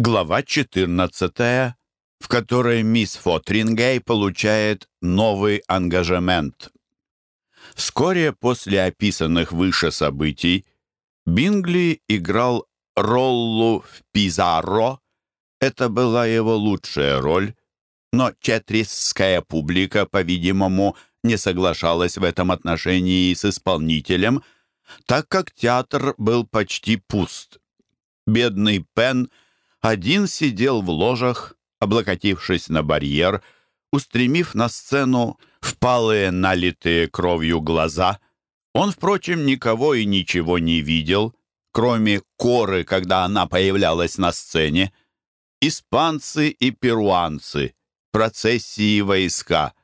Глава 14, в которой мисс Фотрингей получает новый ангажемент. Вскоре после описанных выше событий Бингли играл Роллу в Пизарро. Это была его лучшая роль, но четрисская публика, по-видимому, не соглашалась в этом отношении с исполнителем, так как театр был почти пуст. Бедный Пен один сидел в ложах, облокотившись на барьер, устремив на сцену впалые, налитые кровью глаза. Он, впрочем, никого и ничего не видел, кроме коры, когда она появлялась на сцене. Испанцы и перуанцы, процессии войска,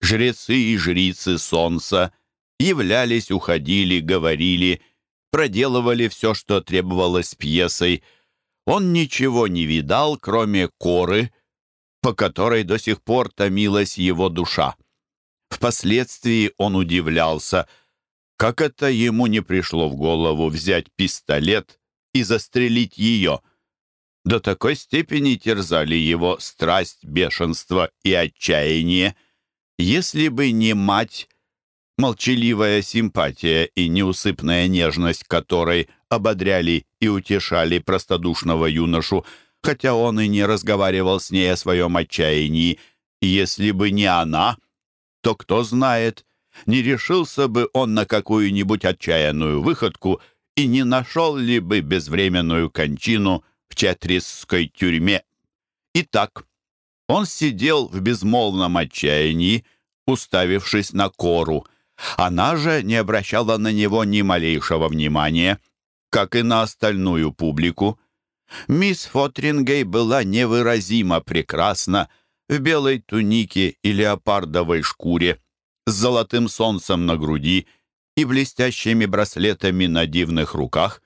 жрецы и жрицы солнца являлись, уходили, говорили, проделывали все, что требовалось пьесой. Он ничего не видал, кроме коры, по которой до сих пор томилась его душа. Впоследствии он удивлялся, как это ему не пришло в голову взять пистолет и застрелить ее. До такой степени терзали его страсть, бешенство и отчаяние. Если бы не мать, молчаливая симпатия и неусыпная нежность которой ободряли и утешали простодушного юношу, хотя он и не разговаривал с ней о своем отчаянии. Если бы не она, то кто знает, не решился бы он на какую-нибудь отчаянную выходку и не нашел ли бы безвременную кончину в Четрисской тюрьме. Итак, он сидел в безмолвном отчаянии, уставившись на кору. Она же не обращала на него ни малейшего внимания, как и на остальную публику. Мисс Фотрингей была невыразимо прекрасна в белой тунике и леопардовой шкуре, с золотым солнцем на груди и блестящими браслетами на дивных руках.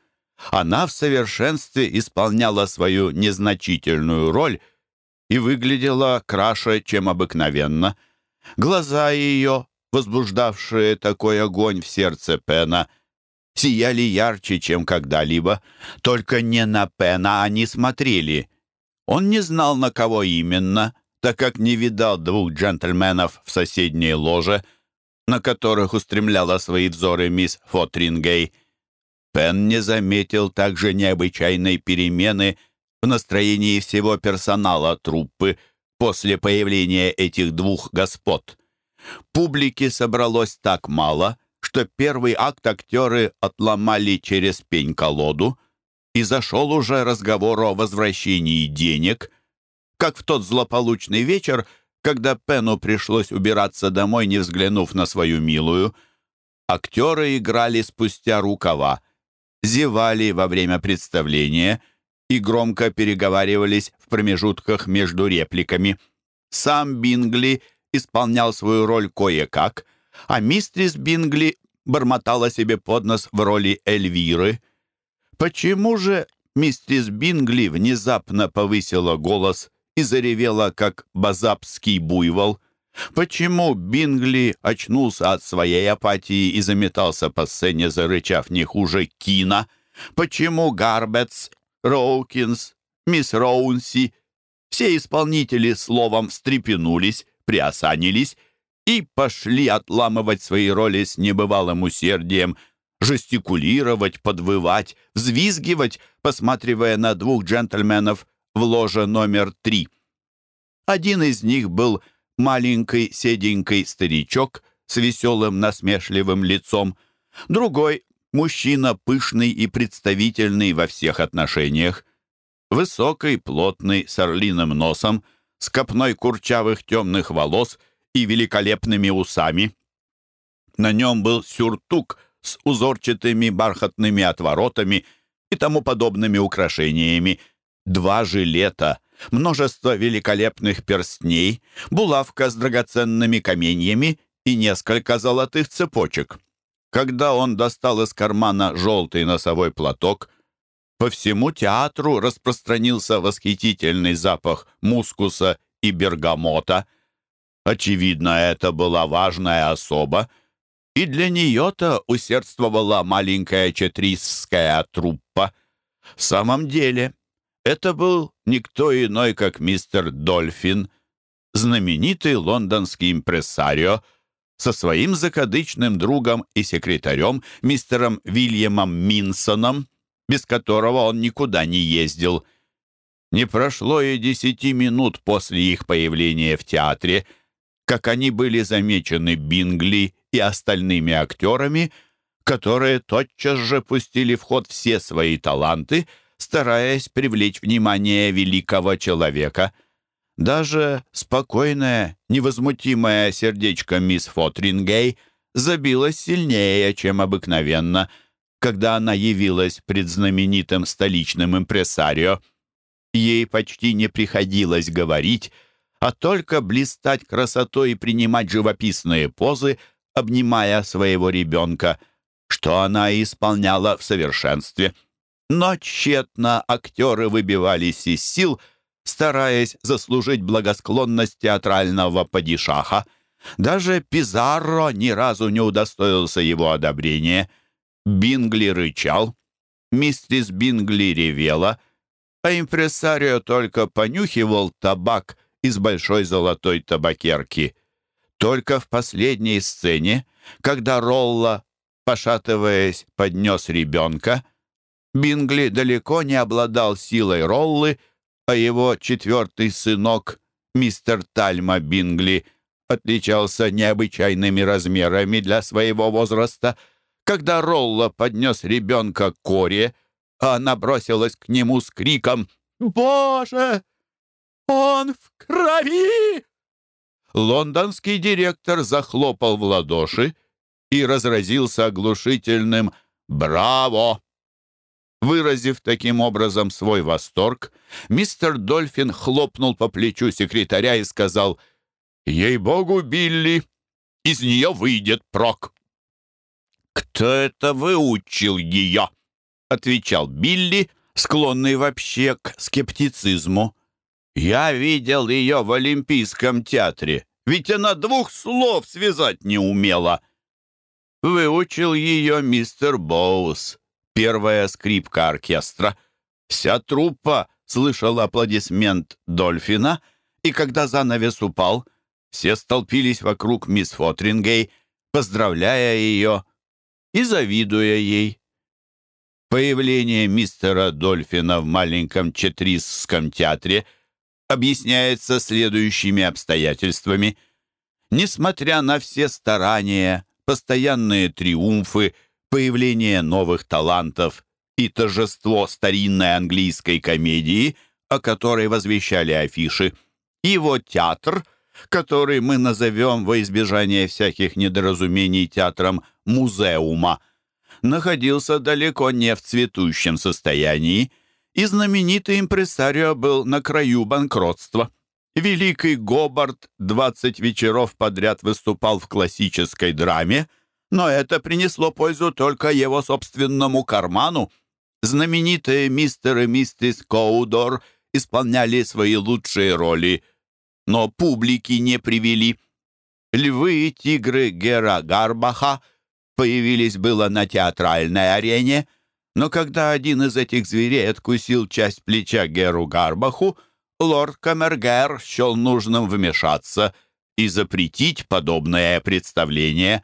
Она в совершенстве исполняла свою незначительную роль и выглядела краше, чем обыкновенно. Глаза ее, возбуждавшие такой огонь в сердце Пена, сияли ярче, чем когда-либо. Только не на Пена они смотрели. Он не знал, на кого именно, так как не видал двух джентльменов в соседней ложе, на которых устремляла свои взоры мисс Фотрингей. Пен не заметил также необычайной перемены в настроении всего персонала труппы после появления этих двух господ. Публики собралось так мало, что первый акт актеры отломали через пень-колоду, и зашел уже разговор о возвращении денег, как в тот злополучный вечер, когда Пену пришлось убираться домой, не взглянув на свою милую. Актеры играли спустя рукава, зевали во время представления и громко переговаривались в промежутках между репликами. Сам Бингли — исполнял свою роль кое-как, а мистрис Бингли бормотала себе под нос в роли Эльвиры. Почему же мистрис Бингли внезапно повысила голос и заревела, как базапский буйвол? Почему Бингли очнулся от своей апатии и заметался по сцене, зарычав не хуже Кина? Почему Гарбетс, Роукинс, мисс Роунси, все исполнители словом встрепенулись, приосанились и пошли отламывать свои роли с небывалым усердием, жестикулировать, подвывать, взвизгивать, посматривая на двух джентльменов в ложе номер три. Один из них был маленький седенький старичок с веселым насмешливым лицом, другой — мужчина пышный и представительный во всех отношениях, высокий, плотный, с орлиным носом — с копной курчавых темных волос и великолепными усами. На нем был сюртук с узорчатыми бархатными отворотами и тому подобными украшениями, два жилета, множество великолепных перстней, булавка с драгоценными каменьями и несколько золотых цепочек. Когда он достал из кармана желтый носовой платок, по всему театру распространился восхитительный запах мускуса и бергамота. Очевидно, это была важная особа, и для нее-то усердствовала маленькая четрисская труппа. В самом деле, Это был никто иной, как мистер Дольфин, знаменитый лондонский импресарио, со своим закадычным другом и секретарем, мистером Вильямом Минсоном, без которого он никуда не ездил. Не прошло и десяти минут после их появления в театре, как они были замечены Бингли и остальными актерами, которые тотчас же пустили в ход все свои таланты, стараясь привлечь внимание великого человека. Даже спокойное, невозмутимое сердечко мисс Фотрингей забилось сильнее, чем обыкновенно, когда она явилась пред знаменитым столичным импресарио. Ей почти не приходилось говорить, а только блистать красотой и принимать живописные позы, обнимая своего ребенка, что она исполняла в совершенстве. Но тщетно актеры выбивались из сил, стараясь заслужить благосклонность театрального падишаха. Даже Пизарро ни разу не удостоился его одобрения. Бингли рычал, мистерис Бингли ревела, а импресарио только понюхивал табак из большой золотой табакерки. Только в последней сцене, когда Ролла, пошатываясь, поднес ребенка, Бингли далеко не обладал силой Роллы, а его четвертый сынок, мистер Тальма Бингли, отличался необычайными размерами для своего возраста. Когда Ролла поднес ребенка к Коре, а она бросилась к нему с криком «Боже! Он в крови!» Лондонский директор захлопал в ладоши и разразился оглушительным «Браво!». Выразив таким образом свой восторг, мистер Дольфин хлопнул по плечу секретаря и сказал «Ей-богу, Билли, из нее выйдет прок». «Кто это выучил ее?» — отвечал Билли, склонный вообще к скептицизму. «Я видел ее в Олимпийском театре, ведь она двух слов связать не умела». Выучил ее мистер Боус, первая скрипка оркестра. Вся труппа слышала аплодисмент Дольфина, и когда занавес упал, все столпились вокруг мисс Фотрингей, поздравляя ее и завидуя ей. Появление мистера Дольфина в маленьком Четрисском театре — объясняется следующими обстоятельствами. Несмотря на все старания, постоянные триумфы, появление новых талантов и торжество старинной английской комедии, о которой возвещали афиши, его театр, который мы назовем во избежание всяких недоразумений театром музеума, находился далеко не в цветущем состоянии, и знаменитый импресарио был на краю банкротства. Великий Гобарт 20 вечеров подряд выступал в классической драме, но это принесло пользу только его собственному карману. Знаменитые мистер и миссис Коудор исполняли свои лучшие роли, но публики не привели. Львы и тигры Гера Гарбаха появились было на театральной арене — но когда один из этих зверей откусил часть плеча Геру Гарбаху, лорд Камергер счел нужным вмешаться и запретить подобное представление.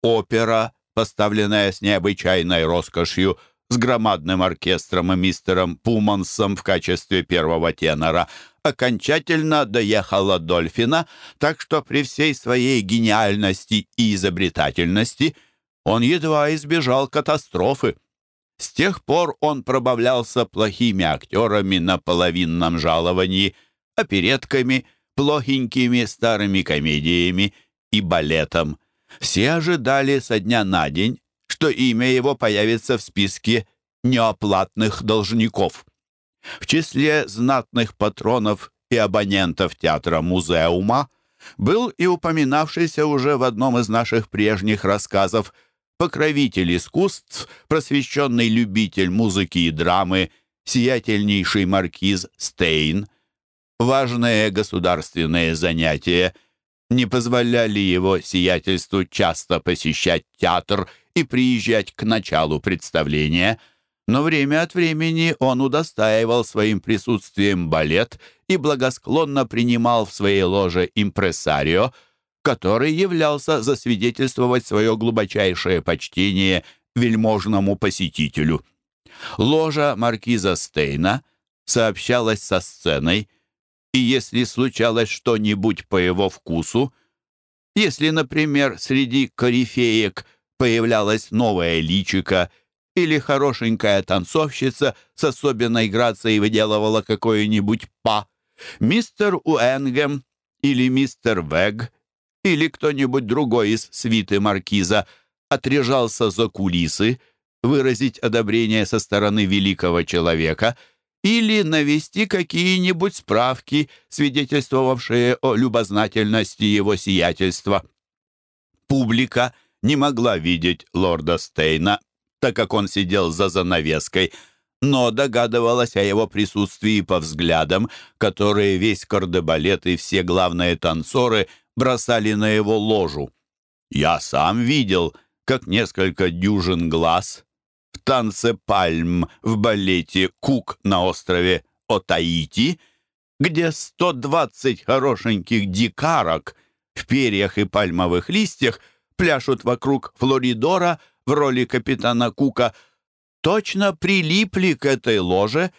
Опера, поставленная с необычайной роскошью, с громадным оркестром и мистером Пумансом в качестве первого тенора, окончательно доехала Дольфина, так что при всей своей гениальности и изобретательности он едва избежал катастрофы. С тех пор он пробавлялся плохими актерами на половинном жаловании, оперетками, плохенькими старыми комедиями и балетом. Все ожидали со дня на день, что имя его появится в списке неоплатных должников. В числе знатных патронов и абонентов театра Музеума был и упоминавшийся уже в одном из наших прежних рассказов – покровитель искусств, просвещенный любитель музыки и драмы, сиятельнейший маркиз Стейн. Важные государственные занятия не позволяли его сиятельству часто посещать театр и приезжать к началу представления, но время от времени он удостаивал своим присутствием балет и благосклонно принимал в своей ложе импресарио, который являлся засвидетельствовать свое глубочайшее почтение вельможному посетителю. Ложа маркиза Стейна сообщалась со сценой, и если случалось что-нибудь по его вкусу, если, например, среди корифеек появлялась новая личика или хорошенькая танцовщица с особенной грацией выделывала какое-нибудь па, мистер Уэнгем или мистер Вэг или кто-нибудь другой из свиты маркиза отряжался за кулисы, выразить одобрение со стороны великого человека или навести какие-нибудь справки, свидетельствовавшие о любознательности его сиятельства. Публика не могла видеть лорда Стейна, так как он сидел за занавеской, но догадывалась о его присутствии по взглядам, которые весь кардебалет и все главные танцоры бросали на его ложу. Я сам видел, как несколько дюжин глаз в танце пальм в балете «Кук» на острове Отаити, где 120 хорошеньких дикарок в перьях и пальмовых листьях пляшут вокруг Флоридора в роли капитана Кука, точно прилипли к этой ложе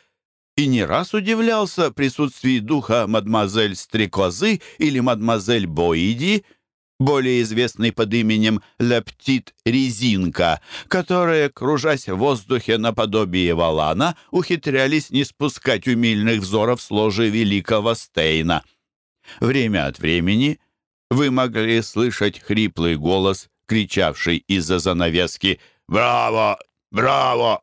и не раз удивлялся присутствии духа мадемуазель Стрекозы или мадемуазель Боиди — более известный под именем Лептит Резинка, которые, кружась в воздухе наподобие валана, ухитрялись не спускать умильных взоров с ложи великого Стейна. Время от времени вы могли слышать хриплый голос, кричавший из-за занавески «Браво! Браво!»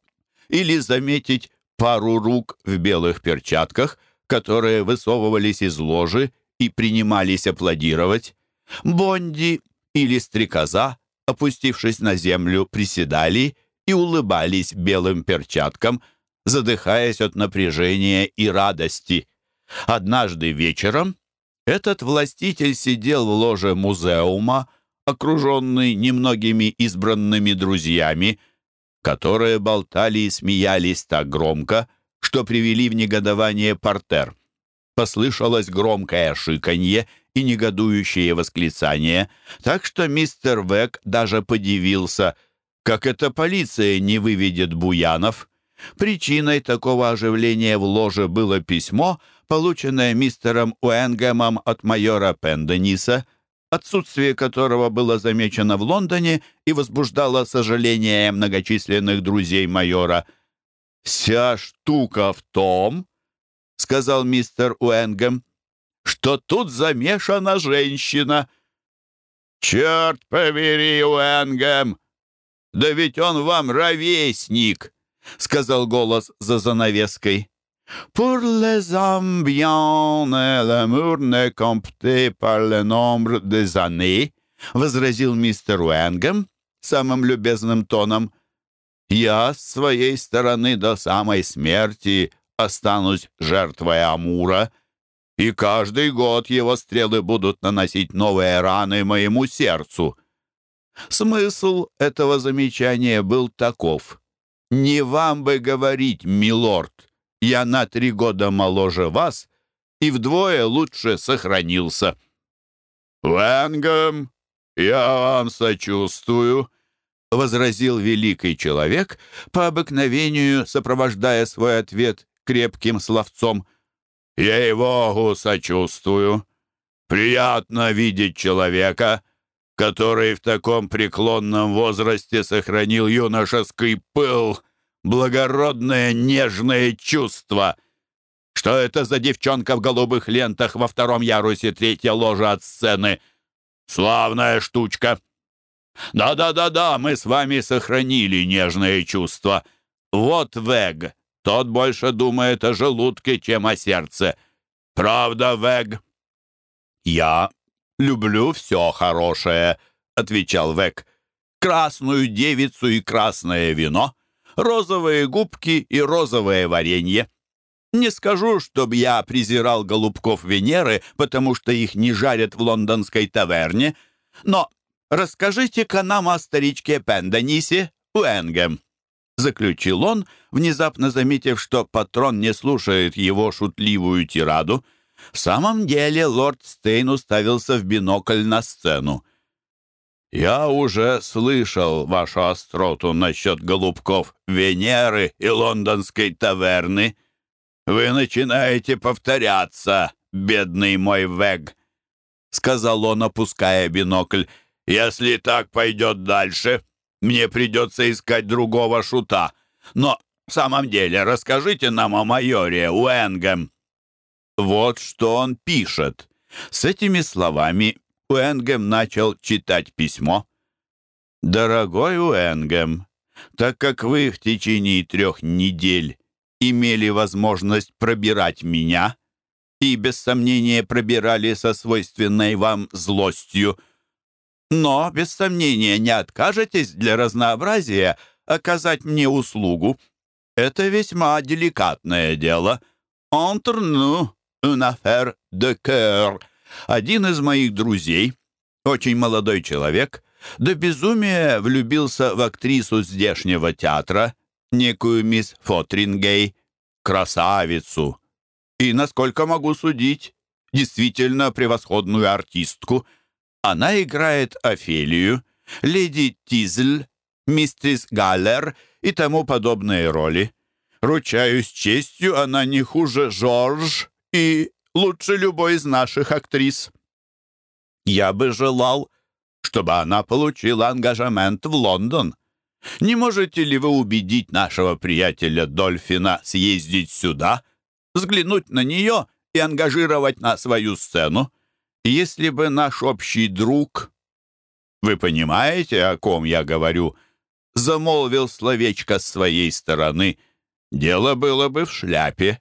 или заметить пару рук в белых перчатках, которые высовывались из ложи и принимались аплодировать. Бонди или стрекоза, опустившись на землю, приседали и улыбались белым перчаткам, задыхаясь от напряжения и радости. Однажды вечером этот властитель сидел в ложе музеума, окруженный немногими избранными друзьями, которые болтали и смеялись так громко, что привели в негодование портер. Послышалось громкое шиканье и негодующие восклицания, так что мистер Век даже подивился, как эта полиция не выведет Буянов. Причиной такого оживления в ложе было письмо, полученное мистером Уэнгемом от майора Пендениса, отсутствие которого было замечено в Лондоне и возбуждало сожаление многочисленных друзей майора. «Вся штука в том», — сказал мистер Уэнгем, что тут замешана женщина. «Черт побери, Уэнгем! Да ведь он вам ровесник!» — сказал голос за занавеской. «Pour les ambiants, l'amour ne compte par le nombre des années», — возразил мистер Уэнгем самым любезным тоном. «Я с своей стороны до самой смерти останусь жертвой Амура», и каждый год его стрелы будут наносить новые раны моему сердцу». Смысл этого замечания был таков. «Не вам бы говорить, милорд, я на три года моложе вас и вдвое лучше сохранился». «Венгам, я вам сочувствую», — возразил великий человек, по обыкновению сопровождая свой ответ крепким словцом — Ей-богу, сочувствую. Приятно видеть человека, который в таком преклонном возрасте сохранил юношеский пыл, благородное нежное чувство. Что это за девчонка в голубых лентах во втором ярусе третья ложа от сцены? Славная штучка. Да-да-да-да, мы с вами сохранили нежное чувство. Вот Вег, тот больше думает о желудке, чем о сердце. Правда, Вэг?» «Я люблю все хорошее», — отвечал Вэг. «Красную девицу и красное вино, розовые губки и розовое варенье. Не скажу, чтобы я презирал голубков Венеры, потому что их не жарят в лондонской таверне, но расскажите-ка нам о старичке Пенденисе Уэнгем». заключил он, внезапно заметив, что патрон не слушает его шутливую тираду. В самом деле лорд Стейн уставился в бинокль на сцену. «Я уже слышал вашу остроту насчет голубков Венеры и лондонской таверны. Вы начинаете повторяться, бедный мой Вег», — сказал он, опуская бинокль. «Если так пойдет дальше, мне придется искать другого шута. Но в самом деле расскажите нам о майоре Уэнгем». Вот что он пишет. С этими словами Уэнгем начал читать письмо. «Дорогой Уэнгем, так как вы в течение трех недель имели возможность пробирать меня и, без сомнения, пробирали со свойственной вам злостью, но, без сомнения, не откажетесь для разнообразия оказать мне услугу. Это весьма деликатное дело. Entre nous, une affaire de cœur. Один из моих друзей, очень молодой человек, до безумия влюбился в актрису здешнего театра, некую мисс Фотрингей, красавицу. И, насколько могу судить, действительно превосходную артистку. Она играет Офелию, леди Тизель, мистерс Галлер и тому подобные роли. Ручаюсь честью, она не хуже Жорж и лучше любой из наших актрис. Я бы желал, чтобы она получила ангажемент в Лондон. Не можете ли вы убедить нашего приятеля Дольфина съездить сюда, взглянуть на нее и ангажировать на свою сцену? Если бы наш общий друг, вы понимаете, о ком я говорю, замолвил словечко с своей стороны, дело было бы в шляпе.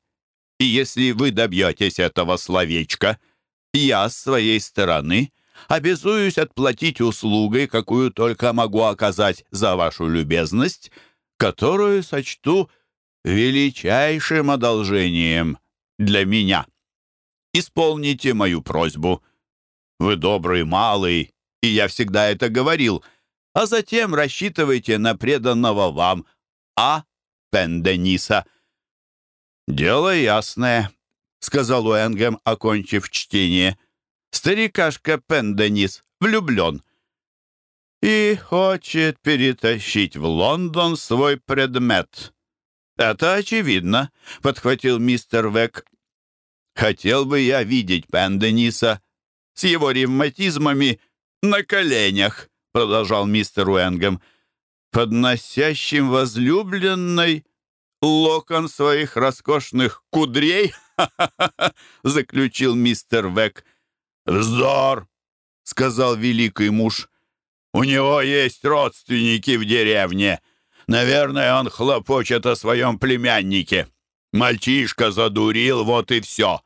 И если вы добьетесь этого словечка, я с своей стороны обязуюсь отплатить услугой, какую только могу оказать за вашу любезность, которую сочту величайшим одолжением для меня. Исполните мою просьбу. Вы добрый малый, и я всегда это говорил, а затем рассчитывайте на преданного вам А. Пендениса. «Дело ясное», — сказал Уэнгем, окончив чтение. «Старикашка Пенденис влюблен» и хочет перетащить в Лондон свой предмет. «Это очевидно», — подхватил мистер Век. «Хотел бы я видеть Пендениса с его ревматизмами на коленях», — продолжал мистер Уэнгем, «подносящим возлюбленной локон своих роскошных кудрей?» — заключил мистер Век. «Вздор!» — сказал великий муж. «У него есть родственники в деревне. Наверное, он хлопочет о своем племяннике. Мальчишка задурил, вот и все.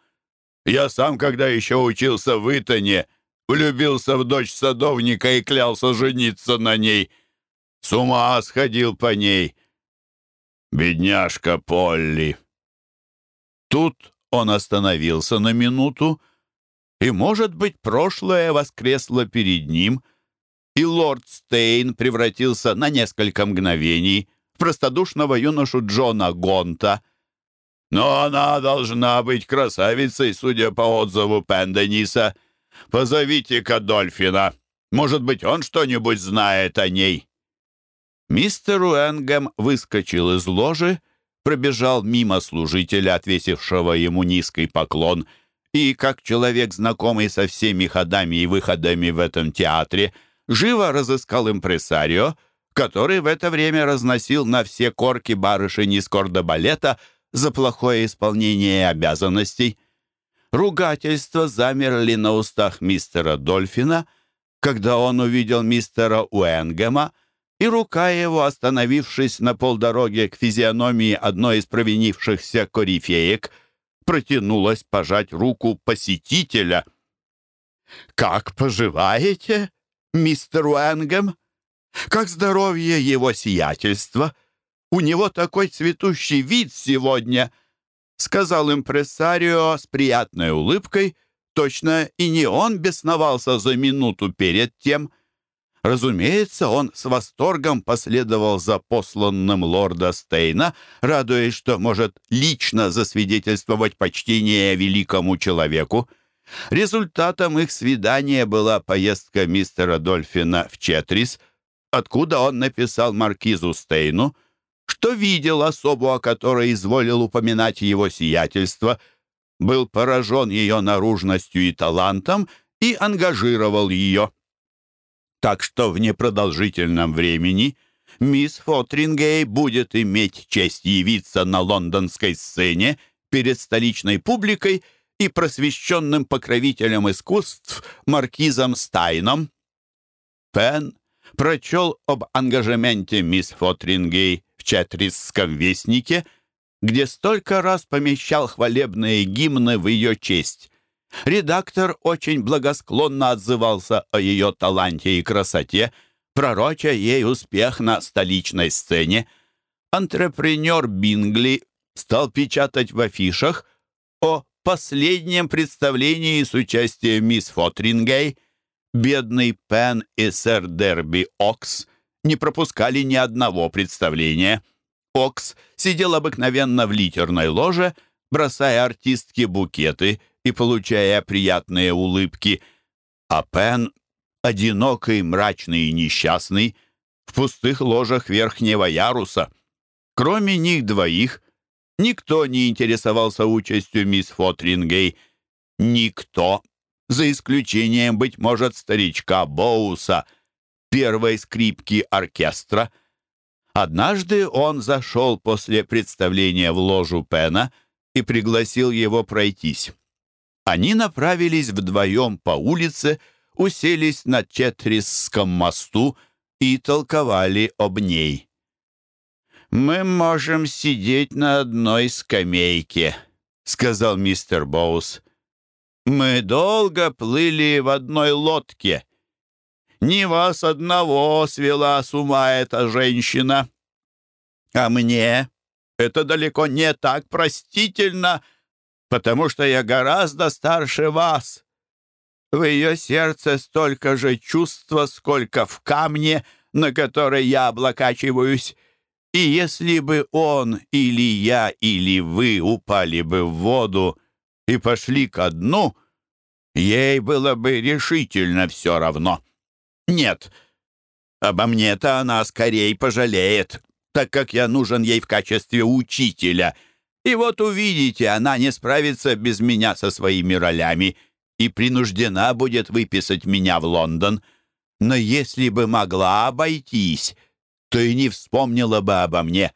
Я сам, когда еще учился в Итоне, влюбился в дочь садовника и клялся жениться на ней. С ума сходил по ней. Бедняжка Полли. Тут он остановился на минуту, и, может быть, прошлое воскресло перед ним, и лорд Стейн превратился на несколько мгновений в простодушного юношу Джона Гонта. Но она должна быть красавицей, судя по отзыву Пендениса. Позовите-ка Дольфина. Может быть, он что-нибудь знает о ней. Мистер Уэнгем выскочил из ложи, пробежал мимо служителя, отвесившего ему низкий поклон, и, как человек, знакомый со всеми ходами и выходами в этом театре, живо разыскал импресарио, который в это время разносил на все корки барышень из кордобалета за плохое исполнение обязанностей. Ругательства замерли на устах мистера Дольфина, когда он увидел мистера Уэнгема, и рука его, остановившись на полдороге к физиономии одной из провинившихся корифеек, протянулась пожать руку посетителя. «Как поживаете, мистер Уэнгем? Как здоровье его сиятельства? У него такой цветущий вид сегодня!» сказал импресарио с приятной улыбкой, точно и не он бесновался за минуту перед тем — Разумеется, он с восторгом последовал за посланным лорда Стейна, радуясь, что может лично засвидетельствовать почтение великому человеку. Результатом их свидания была поездка мистера Дольфина в Четрис, откуда он написал маркизу Стейну, что видел особу, о которой изволил упоминать его сиятельство, был поражен ее наружностью и талантом и ангажировал ее. Так что в непродолжительном времени мисс Фотрингей будет иметь честь явиться на лондонской сцене перед столичной публикой и просвещенным покровителем искусств маркизом Стайном. Пен прочел об ангажементе мисс Фотрингей в Четрисском вестнике, где столько раз помещал хвалебные гимны в ее честь. Редактор очень благосклонно отзывался о ее таланте и красоте, пророча ей успех на столичной сцене. Антрепренер Бингли стал печатать в афишах о последнем представлении с участием мисс Фотрингей. Бедный Пен и сэр Дерби Окс не пропускали ни одного представления. Окс сидел обыкновенно в литерной ложе, бросая артистке букеты и получая приятные улыбки, а Пен, одинокий, мрачный и несчастный, в пустых ложах верхнего яруса. Кроме них двоих, никто не интересовался участью мисс Фотрингей. Никто, за исключением, быть может, старичка Боуса, первой скрипки оркестра. Однажды он зашел после представления в ложу Пена и пригласил его пройтись. Они направились вдвоем по улице, уселись на Четрисском мосту и толковали об ней. «Мы можем сидеть на одной скамейке», — сказал мистер Боус. «Мы долго плыли в одной лодке. Не вас одного свела с ума эта женщина. А мне это далеко не так простительно, — потому что я гораздо старше вас. В ее сердце столько же чувства, сколько в камне, на который я облокачиваюсь. И если бы он или я или вы упали бы в воду и пошли ко дну, ей было бы решительно все равно. Нет, обо мне-то она скорее пожалеет, так как я нужен ей в качестве учителя — и вот увидите, она не справится без меня со своими ролями и принуждена будет выписать меня в Лондон. Но если бы могла обойтись, то и не вспомнила бы обо мне.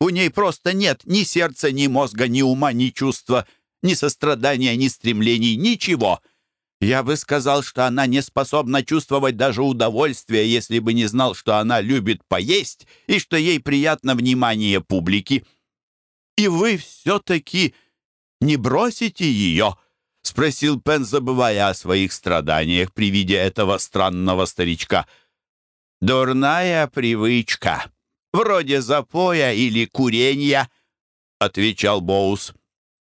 У ней просто нет ни сердца, ни мозга, ни ума, ни чувства, ни сострадания, ни стремлений, ничего. Я бы сказал, что она не способна чувствовать даже удовольствие, если бы не знал, что она любит поесть и что ей приятно внимание публики. «И вы все-таки не бросите ее?» — спросил Пен, забывая о своих страданиях при виде этого странного старичка. «Дурная привычка, вроде запоя или курения», — отвечал Боус.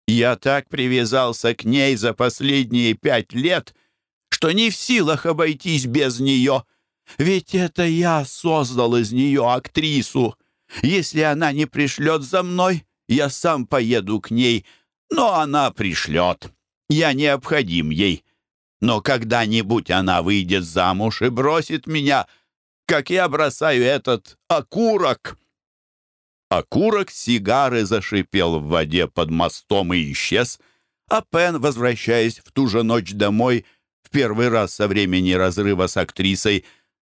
«Я так привязался к ней за последние пять лет, что не в силах обойтись без нее. Ведь это я создал из нее актрису. Если она не пришлет за мной, я сам поеду к ней, но она пришлет. Я необходим ей. Но когда-нибудь она выйдет замуж и бросит меня, как я бросаю этот окурок». Окурок сигары зашипел в воде под мостом и исчез, а Пен, возвращаясь в ту же ночь домой, в первый раз со времени разрыва с актрисой,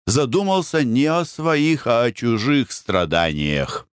задумался не о своих, а о чужих страданиях.